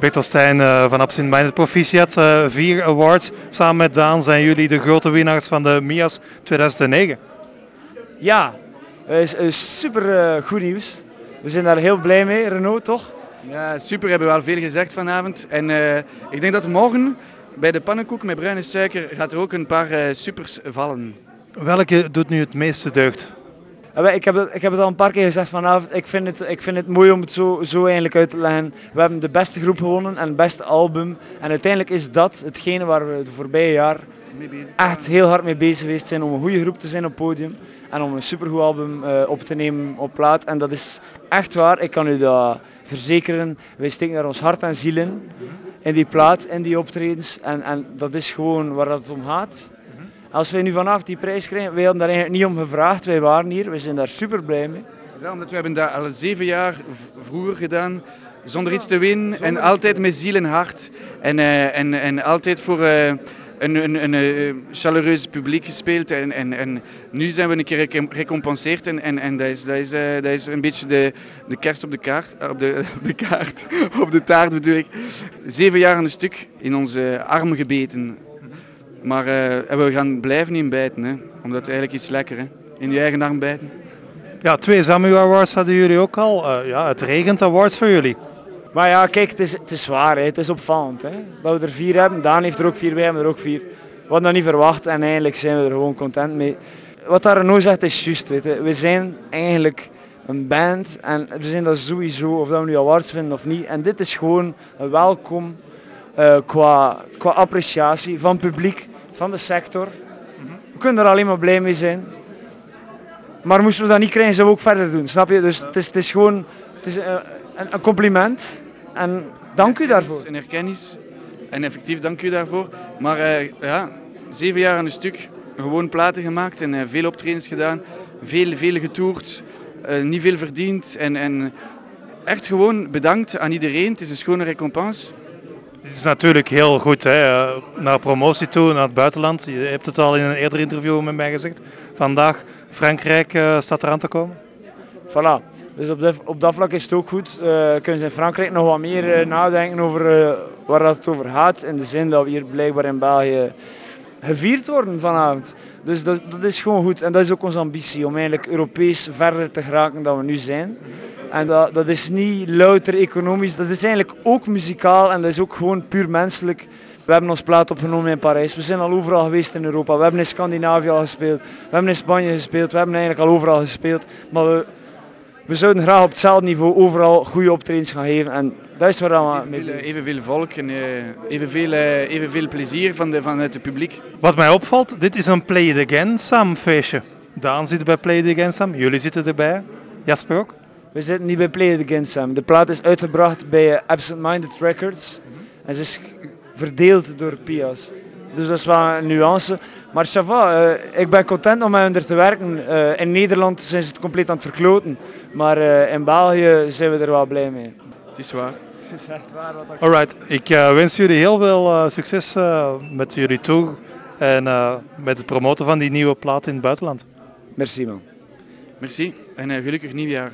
Victor Stijn uh, van Absinthe Minded Proficiat, uh, vier awards. Samen met Daan zijn jullie de grote winnaars van de MIA's 2009. Ja, is, is super uh, goed nieuws. We zijn daar heel blij mee, Renault, toch? Ja, super. Hebben we al veel gezegd vanavond. En ik denk dat morgen bij de pannenkoek met bruine suiker gaat er ook een paar supers vallen. Welke doet nu het meeste deugd? Ik heb, het, ik heb het al een paar keer gezegd vanavond. Ik vind het, ik vind het mooi om het zo, zo eigenlijk uit te leggen. We hebben de beste groep gewonnen en het beste album. En uiteindelijk is dat hetgene waar we de voorbije jaar echt heel hard mee bezig geweest zijn. Om een goede groep te zijn op het podium. En om een supergoed album uh, op te nemen op plaat. En dat is echt waar. Ik kan u dat verzekeren. Wij steken daar ons hart en ziel in. In die plaat, in die optredens. En, en dat is gewoon waar het om gaat. Als wij nu vanaf die prijs krijgen, wij hadden daar eigenlijk niet om gevraagd. Wij waren hier, we zijn daar super blij mee. Het is omdat we hebben dat al zeven jaar vroeger gedaan, zonder iets te winnen en altijd met ziel en hart. En, uh, en, en altijd voor uh, een, een, een, een chaleureus publiek gespeeld. En, en, en nu zijn we een keer gecompenseerd en, en, en dat, is, dat, is, uh, dat is een beetje de, de kerst op de kaart, op de, op de kaart, op de taart bedoel ik. Zeven jaar een stuk in onze armen gebeten. Maar uh, we gaan blijven in bijten, hè. omdat het eigenlijk is lekker. Hè. In je eigen arm bijten. Ja, twee Samu Awards hadden jullie ook al. Uh, ja, het regent awards voor jullie. Maar ja, kijk, het is, het is waar. Hè. Het is opvallend. Hè. Dat we er vier hebben. Daan heeft er ook vier, wij hebben er ook vier. We hadden dat niet verwacht en eigenlijk zijn we er gewoon content mee. Wat daar Renault zegt is juist. Weet je. We zijn eigenlijk een band en we zijn dat sowieso, of dat we nu awards vinden of niet. En dit is gewoon een welkom uh, qua, qua appreciatie van het publiek, van de sector. We kunnen er alleen maar blij mee zijn. Maar moesten we dat niet krijgen, zouden we ook verder doen. Snap je? Dus het is, het is gewoon het is een, een compliment. En dank u daarvoor. Een erkennis. En effectief dank u daarvoor. Maar uh, ja, zeven jaar aan een stuk gewoon platen gemaakt en uh, veel optredens gedaan. Veel, veel getoerd. Uh, niet veel verdiend. En, en echt gewoon bedankt aan iedereen. Het is een schone recompense. Het is natuurlijk heel goed hè, eh, naar promotie toe, naar het buitenland. Je hebt het al in een eerder interview met mij gezegd. Vandaag Frankrijk uh, staat eraan te komen. Voilà. Dus op, de, op dat vlak is het ook goed. Uh, kunnen ze in Frankrijk nog wat meer nadenken over waar dat het over gaat. In de zin dat we hier blijkbaar in België gevierd worden vanavond. Dus dat, dat is gewoon goed. En dat is ook onze ambitie om eigenlijk Europees verder te geraken dan we nu zijn. En dat, dat is niet louter economisch, dat is eigenlijk ook muzikaal en dat is ook gewoon puur menselijk. We hebben ons plaat opgenomen in Parijs. We zijn al overal geweest in Europa. We hebben in Scandinavië al gespeeld. We hebben in Spanje gespeeld. We hebben eigenlijk al overal gespeeld. Maar we, we zouden graag op hetzelfde niveau overal goede optredens gaan geven. En dat is waar we mee Evenveel volk en uh, evenveel, uh, evenveel plezier van de, vanuit het publiek. Wat mij opvalt, dit is een Play It Again Sam feestje. Daan zit bij Play It Again Sam. Jullie zitten erbij. Jasper ook? We zitten niet bij Play It Again Sam. De plaat is uitgebracht bij Absent Minded Records. En ze is verdeeld door Pias. Dus dat is wel een nuance. Maar Chava, uh, ik ben content om met hen te werken. Uh, in Nederland zijn ze het compleet aan het verkloten. Maar uh, in België zijn we er wel blij mee. Het is waar. Het is echt waar wat ik Alright, ik wens jullie heel veel succes met jullie tour. En met het promoten van die nieuwe plaat in het buitenland. Merci man. Merci en gelukkig nieuwjaar.